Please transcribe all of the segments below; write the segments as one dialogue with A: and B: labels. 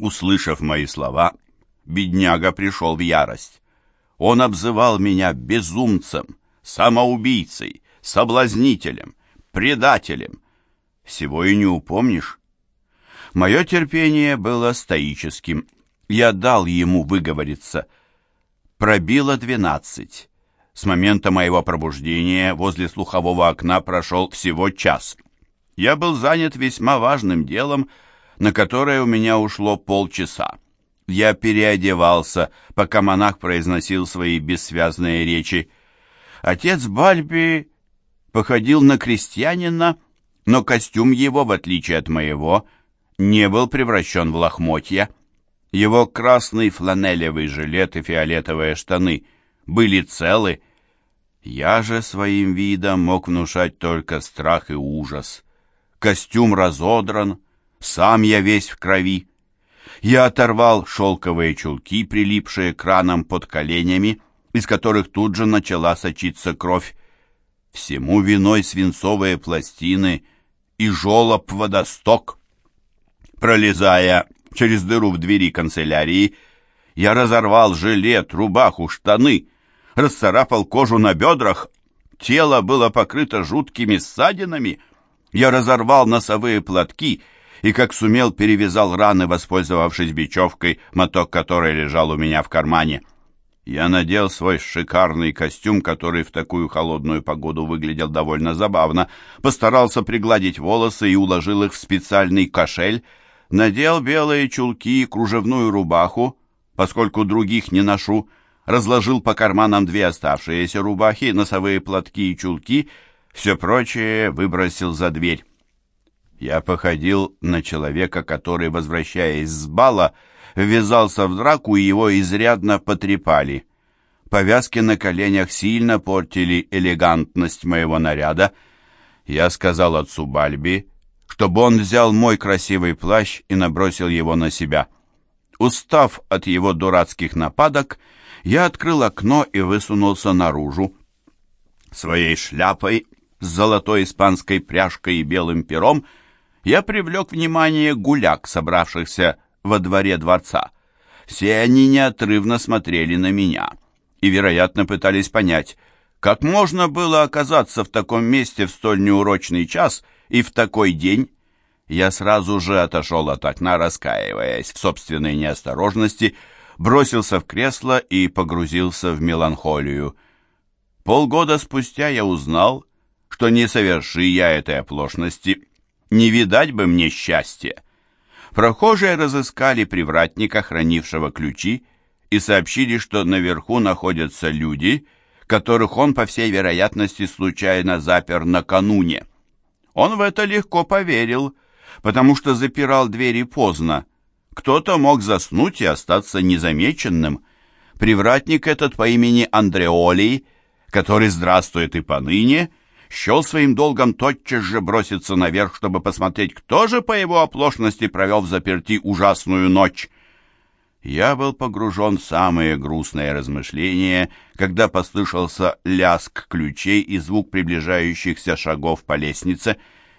A: Услышав мои слова, бедняга пришел в ярость. Он обзывал меня безумцем, самоубийцей, соблазнителем, предателем. Всего и не упомнишь. Мое терпение было стоическим. Я дал ему выговориться. Пробило двенадцать. С момента моего пробуждения возле слухового окна прошел всего час. Я был занят весьма важным делом, на которое у меня ушло полчаса. Я переодевался, пока монах произносил свои бессвязные речи. Отец Бальби походил на крестьянина, но костюм его, в отличие от моего, не был превращен в лохмотья. Его красный фланелевый жилет и фиолетовые штаны были целы. Я же своим видом мог внушать только страх и ужас. Костюм разодран, сам я весь в крови. Я оторвал шелковые чулки, прилипшие к ранам под коленями, из которых тут же начала сочиться кровь. Всему виной свинцовые пластины и жолоб водосток. Пролезая через дыру в двери канцелярии, я разорвал жилет, рубаху, штаны, расцарапал кожу на бедрах. Тело было покрыто жуткими ссадинами. Я разорвал носовые платки и, как сумел, перевязал раны, воспользовавшись бечевкой, моток которой лежал у меня в кармане. Я надел свой шикарный костюм, который в такую холодную погоду выглядел довольно забавно, постарался пригладить волосы и уложил их в специальный кошель, надел белые чулки и кружевную рубаху, поскольку других не ношу, разложил по карманам две оставшиеся рубахи, носовые платки и чулки, все прочее выбросил за дверь. Я походил на человека, который, возвращаясь с бала, ввязался в драку и его изрядно потрепали. Повязки на коленях сильно портили элегантность моего наряда. Я сказал отцу Бальби, чтобы он взял мой красивый плащ и набросил его на себя. Устав от его дурацких нападок, я открыл окно и высунулся наружу. Своей шляпой с золотой испанской пряжкой и белым пером я привлек внимание гуляк, собравшихся во дворе дворца. Все они неотрывно смотрели на меня и, вероятно, пытались понять, как можно было оказаться в таком месте в столь неурочный час и в такой день. Я сразу же отошел от окна, раскаиваясь в собственной неосторожности, бросился в кресло и погрузился в меланхолию. Полгода спустя я узнал, что не соверши я этой оплошности, не видать бы мне счастья. Прохожие разыскали привратника, хранившего ключи, и сообщили, что наверху находятся люди, которых он, по всей вероятности, случайно запер накануне. Он в это легко поверил, потому что запирал двери поздно. Кто-то мог заснуть и остаться незамеченным. Привратник этот по имени Андреолий, который здравствует и поныне, счел своим долгом тотчас же броситься наверх, чтобы посмотреть, кто же по его оплошности провел в заперти ужасную ночь. Я был погружен в самые грустные размышления, когда послышался ляск ключей и звук приближающихся шагов по лестнице.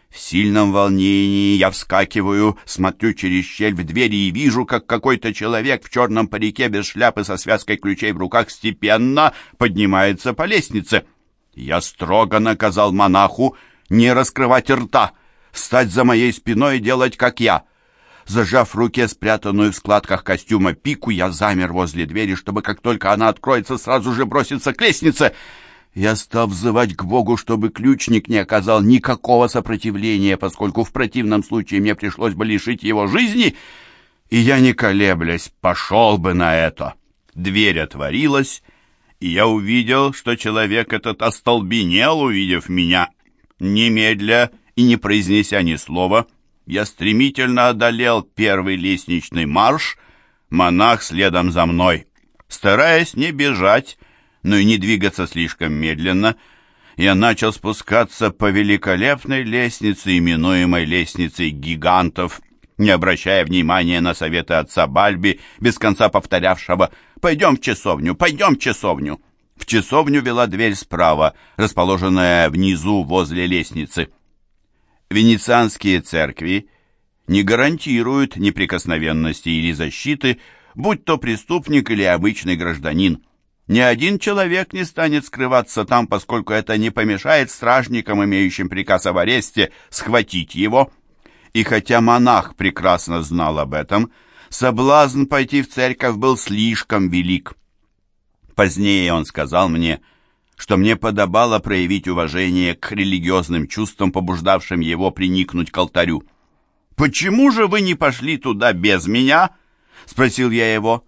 A: В сильном волнении я вскакиваю, смотрю через щель в двери и вижу, как какой-то человек в черном парике без шляпы со связкой ключей в руках степенно поднимается по лестнице. Я строго наказал монаху не раскрывать рта, стать за моей спиной и делать, как я. Зажав в руке спрятанную в складках костюма пику, я замер возле двери, чтобы как только она откроется, сразу же броситься к лестнице. Я стал взывать к Богу, чтобы ключник не оказал никакого сопротивления, поскольку в противном случае мне пришлось бы лишить его жизни, и я, не колеблясь, пошел бы на это. Дверь отворилась, и я увидел, что человек этот остолбенел, увидев меня. Немедля и не произнеся ни слова, я стремительно одолел первый лестничный марш, монах следом за мной. Стараясь не бежать, но и не двигаться слишком медленно, я начал спускаться по великолепной лестнице, именуемой лестницей гигантов, не обращая внимания на советы отца Бальби, без конца повторявшего «Пойдем в часовню, пойдем в часовню». В часовню вела дверь справа, расположенная внизу возле лестницы. Венецианские церкви не гарантируют неприкосновенности или защиты, будь то преступник или обычный гражданин. Ни один человек не станет скрываться там, поскольку это не помешает стражникам, имеющим приказ об аресте, схватить его. И хотя монах прекрасно знал об этом, соблазн пойти в церковь был слишком велик. Позднее он сказал мне, что мне подобало проявить уважение к религиозным чувствам, побуждавшим его приникнуть к алтарю. «Почему же вы не пошли туда без меня?» — спросил я его.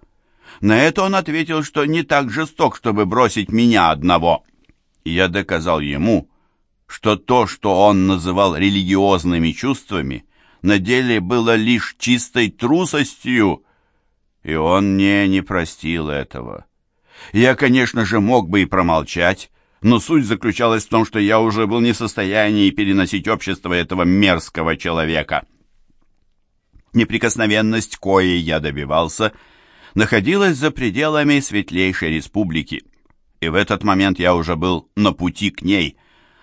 A: На это он ответил, что не так жесток, чтобы бросить меня одного. Я доказал ему, что то, что он называл религиозными чувствами, на деле было лишь чистой трусостью, и он мне не простил этого. Я, конечно же, мог бы и промолчать, но суть заключалась в том, что я уже был не в состоянии переносить общество этого мерзкого человека. Неприкосновенность, коей я добивался — находилась за пределами Светлейшей Республики, и в этот момент я уже был на пути к ней.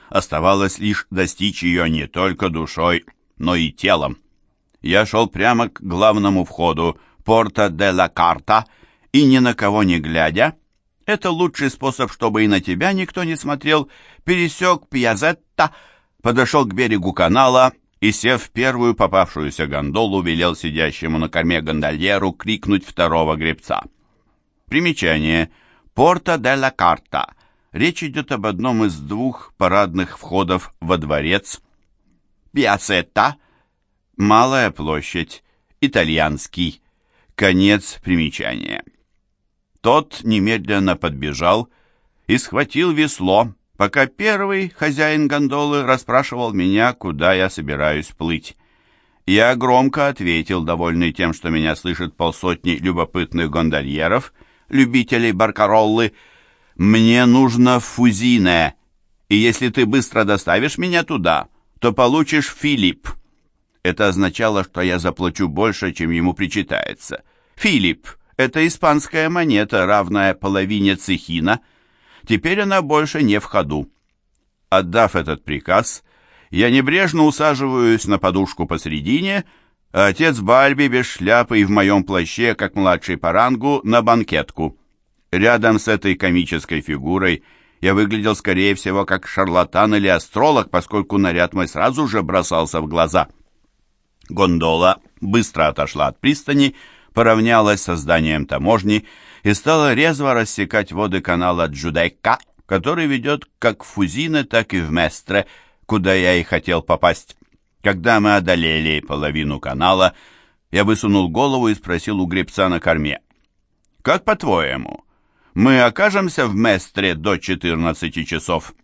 A: Оставалось лишь достичь ее не только душой, но и телом. Я шел прямо к главному входу Порта де ла Карта, и ни на кого не глядя, это лучший способ, чтобы и на тебя никто не смотрел, пересек Пьязетта, подошел к берегу канала и, сев в первую попавшуюся гондолу, велел сидящему на корме гондольеру крикнуть второго гребца. Примечание. Порта де ла Карта. Речь идет об одном из двух парадных входов во дворец. Пиацетта. Малая площадь. Итальянский. Конец примечания. Тот немедленно подбежал и схватил весло, пока первый хозяин гондолы расспрашивал меня, куда я собираюсь плыть. Я громко ответил, довольный тем, что меня слышит полсотни любопытных гондольеров, любителей баркароллы, «Мне нужно Фузине, и если ты быстро доставишь меня туда, то получишь Филипп». Это означало, что я заплачу больше, чем ему причитается. Филипп — это испанская монета, равная половине цехина — Теперь она больше не в ходу. Отдав этот приказ, я небрежно усаживаюсь на подушку посредине, а отец Бальби без шляпы и в моем плаще, как младший по рангу, на банкетку. Рядом с этой комической фигурой я выглядел, скорее всего, как шарлатан или астролог, поскольку наряд мой сразу же бросался в глаза. Гондола быстро отошла от пристани, поравнялась со зданием таможни и стала резво рассекать воды канала Джудайка, который ведет как в Фузине, так и в Местре, куда я и хотел попасть. Когда мы одолели половину канала, я высунул голову и спросил у гребца на корме. «Как по-твоему, мы окажемся в Местре до 14 часов?»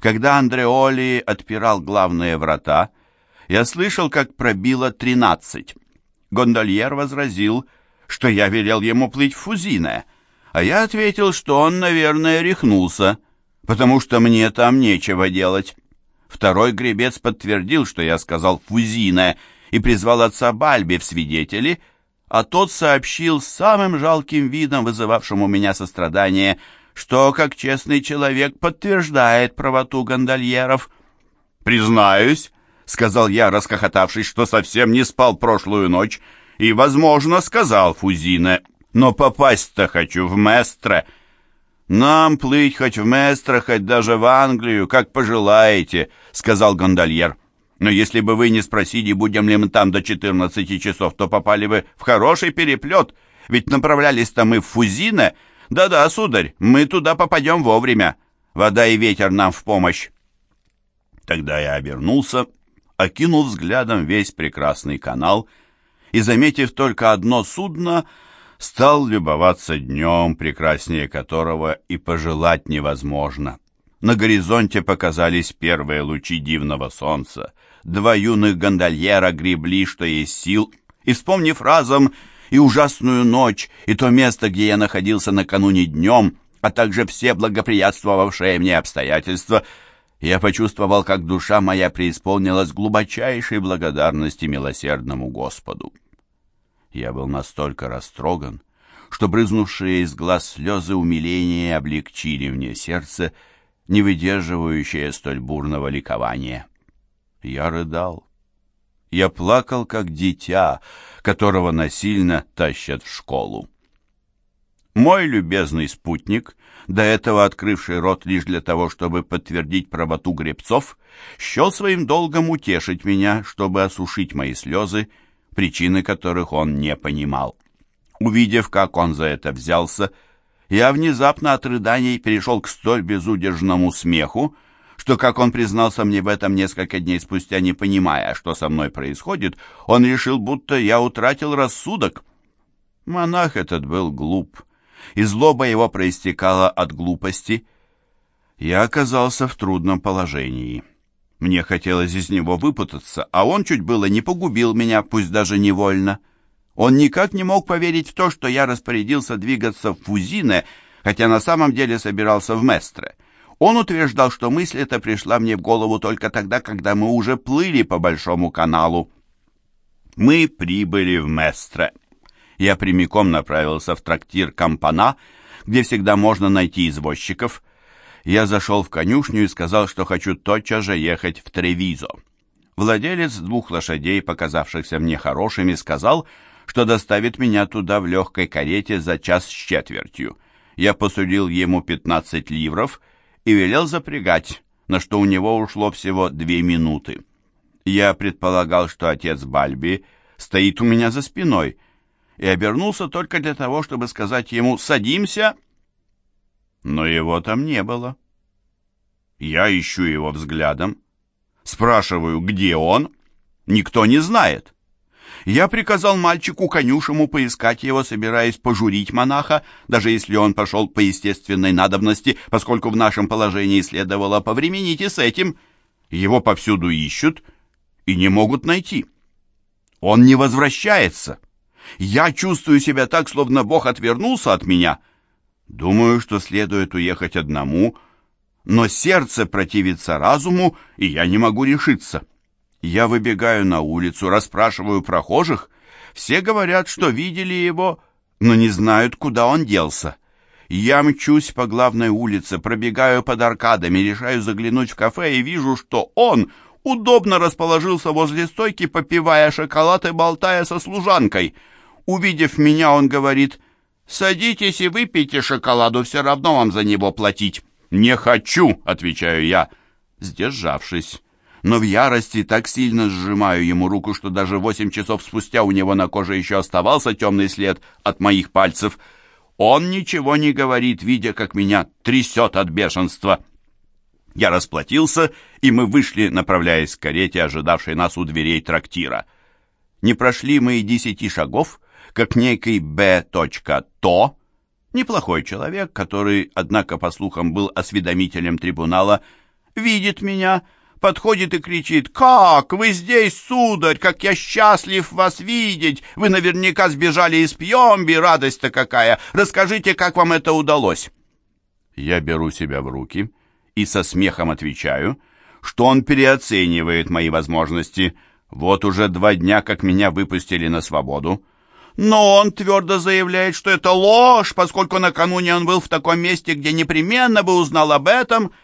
A: Когда Андреоли отпирал главные врата, я слышал, как пробило тринадцать. Гондольер возразил, что я велел ему плыть в Фузине, а я ответил, что он, наверное, рехнулся, потому что мне там нечего делать. Второй гребец подтвердил, что я сказал «Фузине» и призвал отца Бальби в свидетели, а тот сообщил самым жалким видом, вызывавшим у меня сострадание, что, как честный человек, подтверждает правоту гондольеров. «Признаюсь», — сказал я, расхохотавшись, что совсем не спал прошлую ночь, и, возможно, сказал Фузине, но попасть-то хочу в Местре. Нам плыть хоть в Местре, хоть даже в Англию, как пожелаете, сказал гондольер. Но если бы вы не спросили, будем ли мы там до 14 часов, то попали бы в хороший переплет, ведь направлялись-то мы в Фузине. Да-да, сударь, мы туда попадем вовремя. Вода и ветер нам в помощь. Тогда я обернулся, окинул взглядом весь прекрасный канал — и, заметив только одно судно, стал любоваться днем, прекраснее которого и пожелать невозможно. На горизонте показались первые лучи дивного солнца. Два юных гондольера гребли, что есть сил, и, вспомнив разом и ужасную ночь, и то место, где я находился накануне днем, а также все благоприятствовавшие мне обстоятельства, я почувствовал, как душа моя преисполнилась глубочайшей благодарности милосердному Господу. Я был настолько растроган, что брызнувшие из глаз слезы умиления облегчили мне сердце, не выдерживающее столь бурного ликования. Я рыдал. Я плакал, как дитя, которого насильно тащат в школу. Мой любезный спутник, до этого открывший рот лишь для того, чтобы подтвердить правоту гребцов, счел своим долгом утешить меня, чтобы осушить мои слезы, причины которых он не понимал. Увидев, как он за это взялся, я внезапно от рыданий перешел к столь безудержному смеху, что, как он признался мне в этом несколько дней спустя, не понимая, что со мной происходит, он решил, будто я утратил рассудок. Монах этот был глуп, и злоба его проистекала от глупости. Я оказался в трудном положении. Мне хотелось из него выпутаться, а он чуть было не погубил меня, пусть даже невольно. Он никак не мог поверить в то, что я распорядился двигаться в Фузине, хотя на самом деле собирался в Местре. Он утверждал, что мысль эта пришла мне в голову только тогда, когда мы уже плыли по Большому каналу. Мы прибыли в Местре. Я прямиком направился в трактир Кампана, где всегда можно найти извозчиков. Я зашел в конюшню и сказал, что хочу тотчас же ехать в Тревизо. Владелец двух лошадей, показавшихся мне хорошими, сказал, что доставит меня туда в легкой карете за час с четвертью. Я посудил ему 15 ливров и велел запрягать, на что у него ушло всего две минуты. Я предполагал, что отец Бальби стоит у меня за спиной, и обернулся только для того, чтобы сказать ему «Садимся!» Но его там не было. Я ищу его взглядом. Спрашиваю, где он? Никто не знает. Я приказал мальчику конюшему поискать его, собираясь пожурить монаха, даже если он пошел по естественной надобности, поскольку в нашем положении следовало повременить и с этим. Его повсюду ищут и не могут найти. Он не возвращается. Я чувствую себя так, словно Бог отвернулся от меня. Думаю, что следует уехать одному, но сердце противится разуму, и я не могу решиться. Я выбегаю на улицу, расспрашиваю прохожих. Все говорят, что видели его, но не знают, куда он делся. Я мчусь по главной улице, пробегаю под аркадами, решаю заглянуть в кафе и вижу, что он удобно расположился возле стойки, попивая шоколад и болтая со служанкой. Увидев меня, он говорит, «Садитесь и выпейте шоколаду, все равно вам за него платить». «Не хочу», — отвечаю я, сдержавшись но в ярости так сильно сжимаю ему руку, что даже восемь часов спустя у него на коже еще оставался темный след от моих пальцев. Он ничего не говорит, видя, как меня трясет от бешенства. Я расплатился, и мы вышли, направляясь к карете, ожидавшей нас у дверей трактира. Не прошли мы и десяти шагов, как некий Б. То, неплохой человек, который, однако, по слухам, был осведомителем трибунала, видит меня, подходит и кричит «Как? Вы здесь, сударь? Как я счастлив вас видеть! Вы наверняка сбежали из Пьемби, радость-то какая! Расскажите, как вам это удалось!» Я беру себя в руки и со смехом отвечаю, что он переоценивает мои возможности. Вот уже два дня, как меня выпустили на свободу. Но он твердо заявляет, что это ложь, поскольку накануне он был в таком месте, где непременно бы узнал об этом —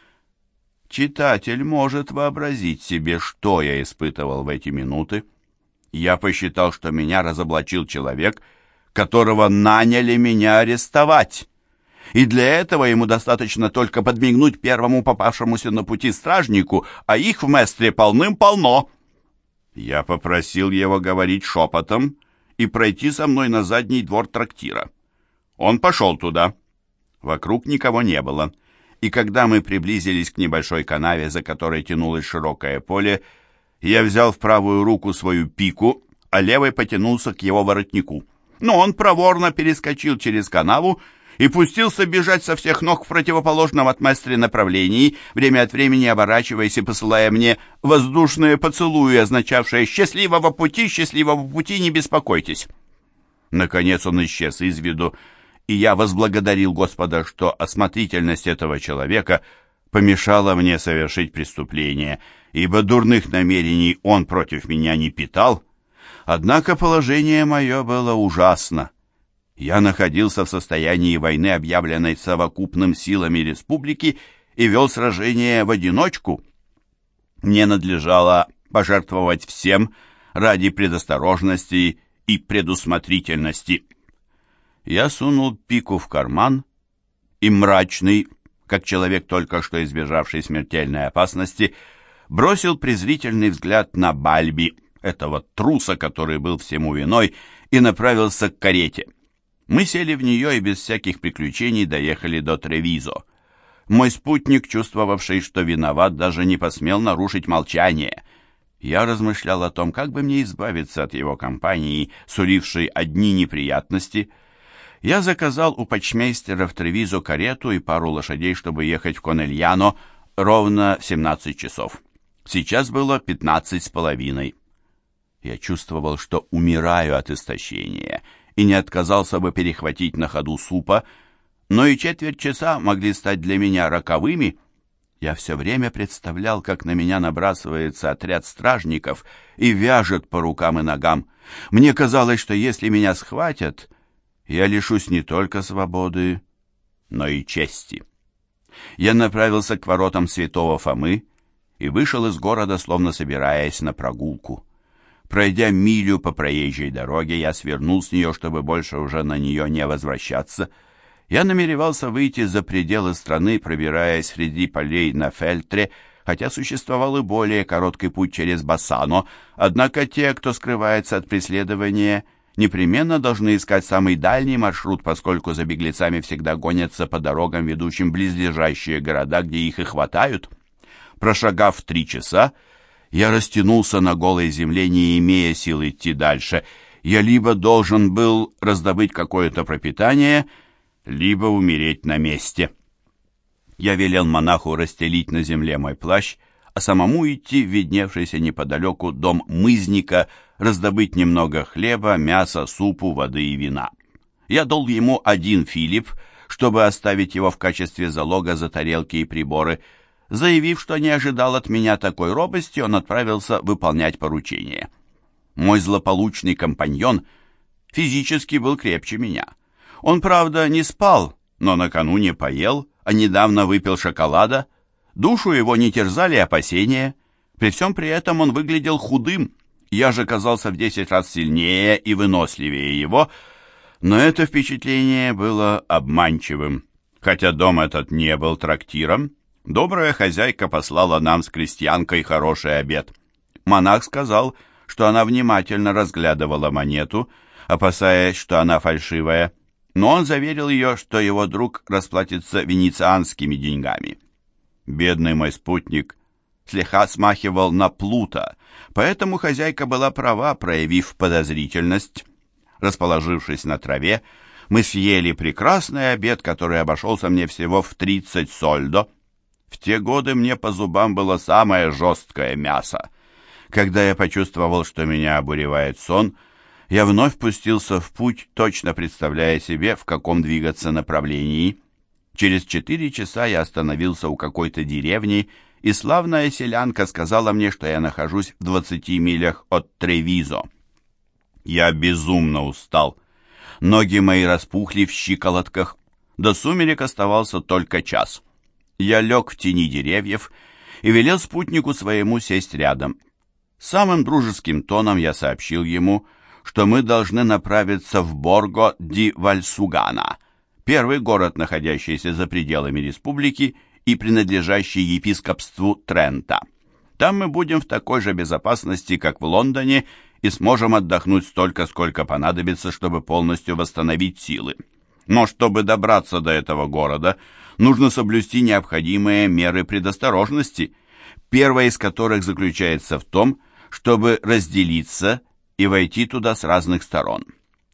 A: Читатель может вообразить себе, что я испытывал в эти минуты. Я посчитал, что меня разоблачил человек, которого наняли меня арестовать. И для этого ему достаточно только подмигнуть первому попавшемуся на пути стражнику, а их в Местре полным-полно. Я попросил его говорить шепотом и пройти со мной на задний двор трактира. Он пошел туда. Вокруг никого не было и когда мы приблизились к небольшой канаве, за которой тянулось широкое поле, я взял в правую руку свою пику, а левой потянулся к его воротнику. Но он проворно перескочил через канаву и пустился бежать со всех ног в противоположном от Местре направлении, время от времени оборачиваясь и посылая мне воздушные поцелуи, означавшие «счастливого пути, счастливого пути, не беспокойтесь». Наконец он исчез из виду, и я возблагодарил Господа, что осмотрительность этого человека помешала мне совершить преступление, ибо дурных намерений он против меня не питал. Однако положение мое было ужасно. Я находился в состоянии войны, объявленной совокупным силами республики, и вел сражение в одиночку. Мне надлежало пожертвовать всем, ради предосторожности и предусмотрительности. Я сунул пику в карман и мрачный, как человек, только что избежавший смертельной опасности, бросил презрительный взгляд на Бальби, этого труса, который был всему виной, и направился к карете. Мы сели в нее и без всяких приключений доехали до Тревизо. Мой спутник, чувствовавший, что виноват, даже не посмел нарушить молчание. Я размышлял о том, как бы мне избавиться от его компании, сулившей одни неприятности. Я заказал у почмейстера в Тревизо карету и пару лошадей, чтобы ехать в Конельяно ровно в 17 часов. Сейчас было пятнадцать с половиной. Я чувствовал, что умираю от истощения, и не отказался бы перехватить на ходу супа, но и четверть часа могли стать для меня роковыми. Я все время представлял, как на меня набрасывается отряд стражников и вяжет по рукам и ногам. Мне казалось, что если меня схватят, я лишусь не только свободы, но и чести. Я направился к воротам святого Фомы, и вышел из города, словно собираясь на прогулку. Пройдя милю по проезжей дороге, я свернул с нее, чтобы больше уже на нее не возвращаться. Я намеревался выйти за пределы страны, пробираясь среди полей на Фельтре, хотя существовал и более короткий путь через Бассано, однако те, кто скрывается от преследования, непременно должны искать самый дальний маршрут, поскольку за беглецами всегда гонятся по дорогам, ведущим близлежащие города, где их и хватают. Прошагав три часа, я растянулся на голой земле, не имея сил идти дальше. Я либо должен был раздобыть какое-то пропитание, либо умереть на месте. Я велел монаху расстелить на земле мой плащ, а самому идти в видневшийся неподалеку дом мызника, раздобыть немного хлеба, мяса, супу, воды и вина. Я дал ему один филипп, чтобы оставить его в качестве залога за тарелки и приборы – Заявив, что не ожидал от меня такой робости, он отправился выполнять поручение. Мой злополучный компаньон физически был крепче меня. Он, правда, не спал, но накануне поел, а недавно выпил шоколада. Душу его не терзали опасения. При всем при этом он выглядел худым. Я же казался в десять раз сильнее и выносливее его, но это впечатление было обманчивым. Хотя дом этот не был трактиром, Добрая хозяйка послала нам с крестьянкой хороший обед. Монах сказал, что она внимательно разглядывала монету, опасаясь, что она фальшивая, но он заверил ее, что его друг расплатится венецианскими деньгами. Бедный мой спутник слегка смахивал на плута, поэтому хозяйка была права, проявив подозрительность. Расположившись на траве, мы съели прекрасный обед, который обошелся мне всего в 30 сольдо. В те годы мне по зубам было самое жесткое мясо. Когда я почувствовал, что меня обуревает сон, я вновь пустился в путь, точно представляя себе, в каком двигаться направлении. Через четыре часа я остановился у какой-то деревни, и славная селянка сказала мне, что я нахожусь в двадцати милях от Тревизо. Я безумно устал. Ноги мои распухли в щиколотках. До сумерек оставался только час. Я лег в тени деревьев и велел спутнику своему сесть рядом. Самым дружеским тоном я сообщил ему, что мы должны направиться в Борго ди Вальсугана, первый город, находящийся за пределами республики и принадлежащий епископству Трента. Там мы будем в такой же безопасности, как в Лондоне, и сможем отдохнуть столько, сколько понадобится, чтобы полностью восстановить силы. Но чтобы добраться до этого города, нужно соблюсти необходимые меры предосторожности, первая из которых заключается в том, чтобы разделиться и войти туда с разных сторон.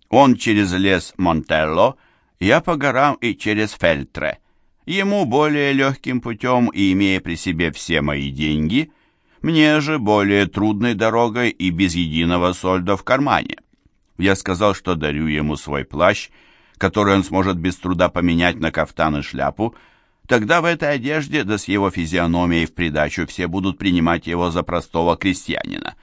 A: Он через лес Монтелло, я по горам и через Фельтре. Ему более легким путем и имея при себе все мои деньги, мне же более трудной дорогой и без единого сольда в кармане. Я сказал, что дарю ему свой плащ который он сможет без труда поменять на кафтан и шляпу, тогда в этой одежде, да с его физиономией в придачу, все будут принимать его за простого крестьянина.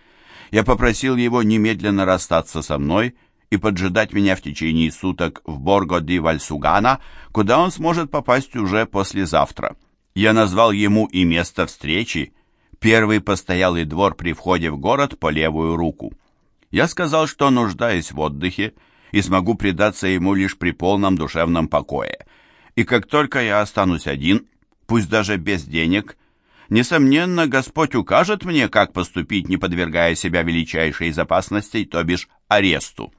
A: Я попросил его немедленно расстаться со мной и поджидать меня в течение суток в Борго-ди-Вальсугана, куда он сможет попасть уже послезавтра. Я назвал ему и место встречи, первый постоялый двор при входе в город по левую руку. Я сказал, что нуждаюсь в отдыхе и смогу предаться ему лишь при полном душевном покое. И как только я останусь один, пусть даже без денег, несомненно, Господь укажет мне, как поступить, не подвергая себя величайшей из опасностей, то бишь аресту.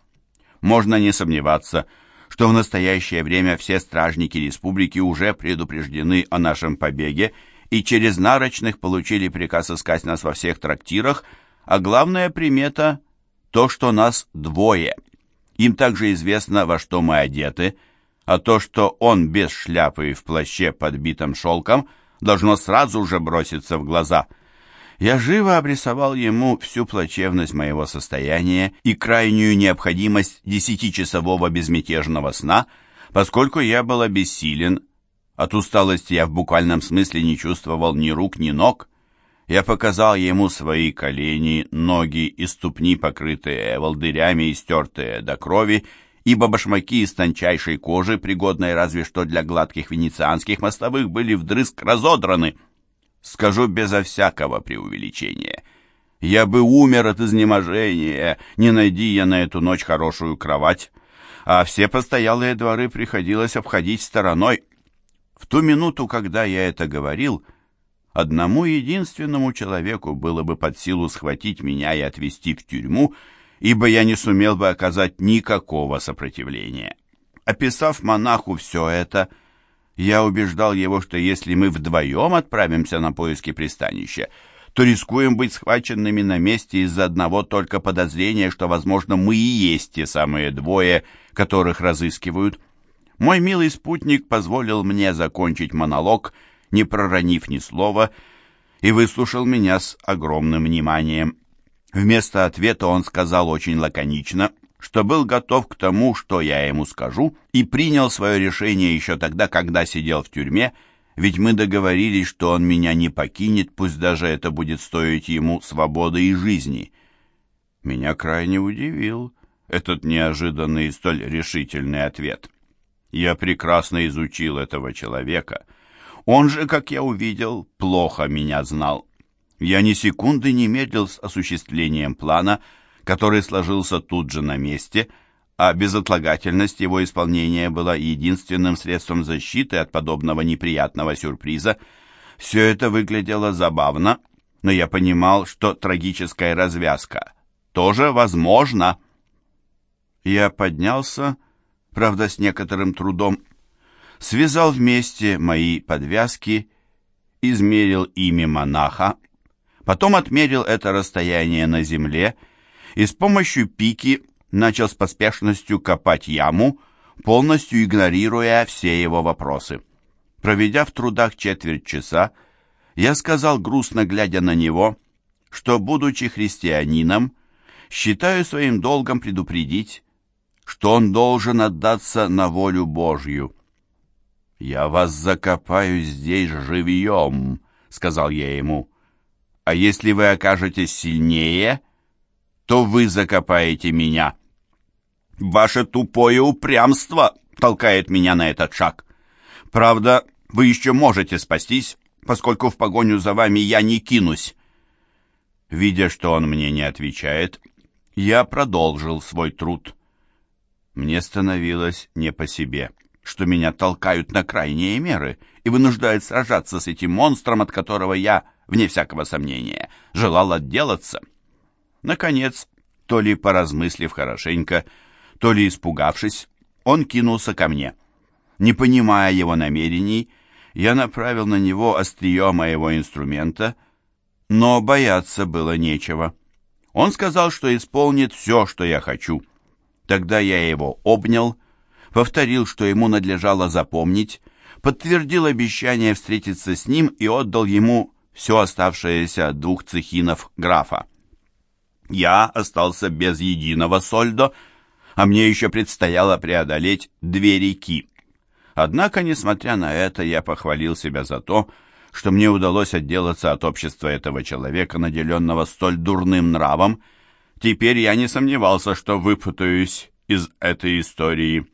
A: Можно не сомневаться, что в настоящее время все стражники республики уже предупреждены о нашем побеге и через нарочных получили приказ искать нас во всех трактирах, а главная примета – то, что нас двое. Им также известно, во что мы одеты, а то, что он без шляпы и в плаще, подбитом шелком, должно сразу же броситься в глаза. Я живо обрисовал ему всю плачевность моего состояния и крайнюю необходимость десятичасового безмятежного сна, поскольку я был обессилен. От усталости я в буквальном смысле не чувствовал ни рук, ни ног. Я показал ему свои колени, ноги и ступни, покрытые волдырями и стертые до крови, ибо башмаки из тончайшей кожи, пригодные разве что для гладких венецианских мостовых, были вдрызг разодраны. Скажу безо всякого преувеличения. Я бы умер от изнеможения, не найди я на эту ночь хорошую кровать, а все постоялые дворы приходилось обходить стороной. В ту минуту, когда я это говорил, одному единственному человеку было бы под силу схватить меня и отвезти в тюрьму, ибо я не сумел бы оказать никакого сопротивления. Описав монаху все это, я убеждал его, что если мы вдвоем отправимся на поиски пристанища, то рискуем быть схваченными на месте из-за одного только подозрения, что, возможно, мы и есть те самые двое, которых разыскивают. Мой милый спутник позволил мне закончить монолог, не проронив ни слова, и выслушал меня с огромным вниманием. Вместо ответа он сказал очень лаконично, что был готов к тому, что я ему скажу, и принял свое решение еще тогда, когда сидел в тюрьме, ведь мы договорились, что он меня не покинет, пусть даже это будет стоить ему свободы и жизни. Меня крайне удивил этот неожиданный и столь решительный ответ. Я прекрасно изучил этого человека. Он же, как я увидел, плохо меня знал. Я ни секунды не медлил с осуществлением плана, который сложился тут же на месте, а безотлагательность его исполнения была единственным средством защиты от подобного неприятного сюрприза. Все это выглядело забавно, но я понимал, что трагическая развязка тоже возможна. Я поднялся, правда, с некоторым трудом, связал вместе мои подвязки, измерил ими монаха, Потом отмерил это расстояние на земле и с помощью пики начал с поспешностью копать яму, полностью игнорируя все его вопросы. Проведя в трудах четверть часа, я сказал, грустно глядя на него, что, будучи христианином, считаю своим долгом предупредить, что он должен отдаться на волю Божью. «Я вас закопаю здесь живьем», — сказал я ему, — а если вы окажетесь сильнее, то вы закопаете меня. Ваше тупое упрямство толкает меня на этот шаг. Правда, вы еще можете спастись, поскольку в погоню за вами я не кинусь. Видя, что он мне не отвечает, я продолжил свой труд. Мне становилось не по себе, что меня толкают на крайние меры и вынуждают сражаться с этим монстром, от которого я вне всякого сомнения, желал отделаться. Наконец, то ли поразмыслив хорошенько, то ли испугавшись, он кинулся ко мне. Не понимая его намерений, я направил на него острие моего инструмента, но бояться было нечего. Он сказал, что исполнит все, что я хочу. Тогда я его обнял, повторил, что ему надлежало запомнить, подтвердил обещание встретиться с ним и отдал ему все оставшееся от двух цехинов графа. Я остался без единого сольдо, а мне еще предстояло преодолеть две реки. Однако, несмотря на это, я похвалил себя за то, что мне удалось отделаться от общества этого человека, наделенного столь дурным нравом. Теперь я не сомневался, что выпутаюсь из этой истории.